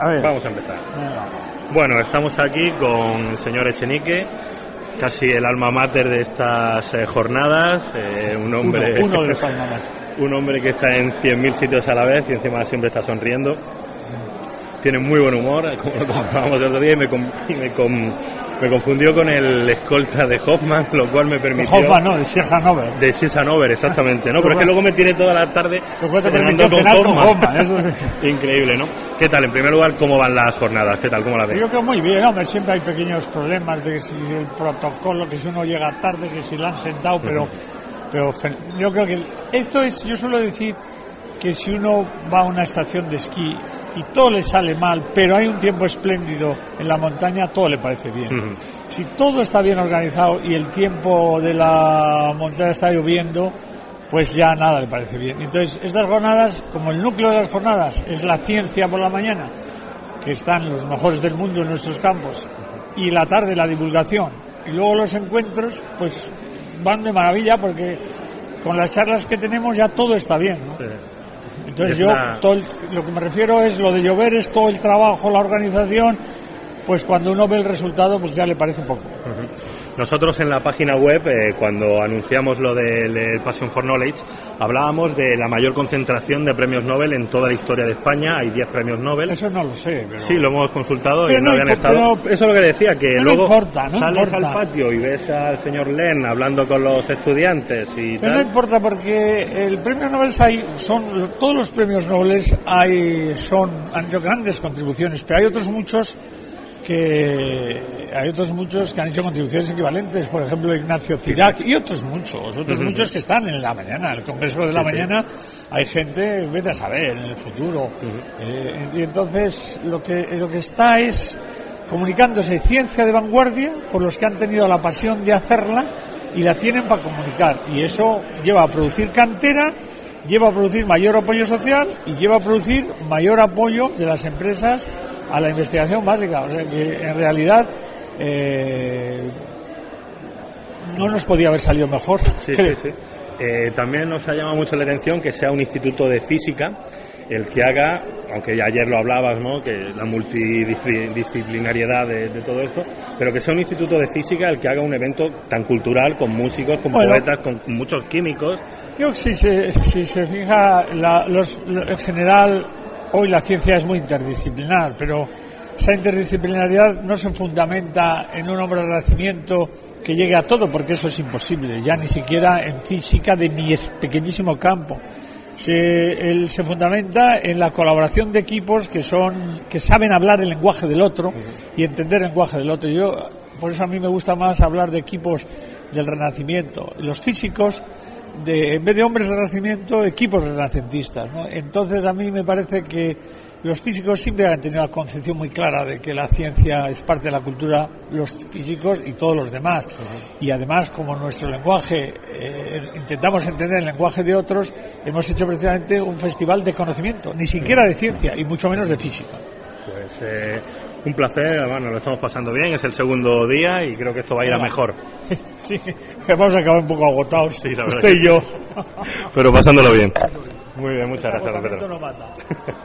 A ver. vamos a empezar. Bueno, estamos aquí con el señor Echenique, casi el alma mater de estas eh, jornadas, eh, un hombre, Uno, uno de los alma un hombre que está en 100.000 sitios a la vez y encima siempre está sonriendo. Tiene muy buen humor, como lo comentábamos el otro día, y me, con- y me con- me confundió con el escolta de Hoffman, lo cual me permitió... Hoffman, no, de Sheikh Hanover. De Six Hanover, exactamente, ¿no? Pero es que luego me tiene toda la tarde con Hoffman, eso sí. Increíble, ¿no? ¿Qué tal? En primer lugar, ¿cómo van las jornadas? ¿Qué tal? ¿Cómo las ves? Yo creo muy bien, hombre, siempre hay pequeños problemas de que si el protocolo, que si uno llega tarde, que si lo han sentado, pero, pero yo creo que esto es, yo suelo decir que si uno va a una estación de esquí y todo le sale mal, pero hay un tiempo espléndido en la montaña, todo le parece bien. Si todo está bien organizado y el tiempo de la montaña está lloviendo, pues ya nada le parece bien. Entonces, estas jornadas, como el núcleo de las jornadas es la ciencia por la mañana, que están los mejores del mundo en nuestros campos, y la tarde la divulgación, y luego los encuentros, pues van de maravilla porque con las charlas que tenemos ya todo está bien. ¿no? Sí. Entonces Es yo una- todo el- lo que me refiero es lo de llover es todo el trabajo, la organización, pues cuando uno ve el resultado pues ya le parece un poco. Nosotros en la página web, eh, cuando anunciamos lo del Passion for Knowledge, hablábamos de la mayor concentración de premios Nobel en toda la historia de España. Hay 10 premios Nobel. Eso no lo sé, pero Sí, lo hemos consultado Pero y no, habían estado. pero- Eso es lo que decía, que no luego importa, no sales importa. al patio y ves al señor Len hablando con los estudiantes y Pero no importa porque el premio Nobel hay, son todos los premios Nobel hay son han hecho grandes contribuciones, pero hay otros muchos que hay otros muchos que han hecho contribuciones equivalentes, por ejemplo Ignacio Cirac y otros muchos, otros muchos que están en la mañana, el Congreso de la Sí, mañana hay gente, vete a saber, en el futuro. Eh, y entonces lo que lo que está es comunicándose ciencia de vanguardia por los que han tenido la pasión de hacerla y la tienen para comunicar. Y eso lleva a producir cantera, lleva a producir mayor apoyo social y lleva a producir mayor apoyo de las empresas a la investigación básica. O sea que en realidad eh, no nos podía haber salido mejor. Sí, creo. sí, sí. Eh, también nos ha llamado mucho la atención que sea un instituto de física el que haga, aunque ya ayer lo hablabas, ¿no? que la multidisciplinariedad de, de todo esto, pero que sea un instituto de física el que haga un evento tan cultural con músicos, con Bueno. poetas, con muchos químicos. Yo, si se, si se fija, la- los, en general, hoy la ciencia es muy interdisciplinar, pero esa interdisciplinariedad no se fundamenta en un hombre de nacimiento que llegue a todo, porque eso es imposible, ya ni siquiera en física de mi pequeñísimo campo. Se, él se fundamenta en la colaboración de equipos que son que saben hablar el lenguaje del otro y entender el lenguaje del otro. Yo por eso a mí me gusta más hablar de equipos del Renacimiento. Los físicos de, en vez de hombres de renacimiento, equipos renacentistas. ¿no? Entonces a mí me parece que los físicos siempre han tenido la concepción muy clara de que la ciencia es parte de la cultura, los físicos y todos los demás. Y además, como nuestro lenguaje, eh, intentamos entender el lenguaje de otros, hemos hecho precisamente un festival de conocimiento, ni siquiera de ciencia y mucho menos de física. Pues eh, un placer, bueno, lo estamos pasando bien, es el segundo día y creo que esto va a ir a mejor. Sí, vamos a acabar un poco agotados, Sí, usted y yo. Pero pasándolo bien. Muy bien, muchas gracias, Pedro.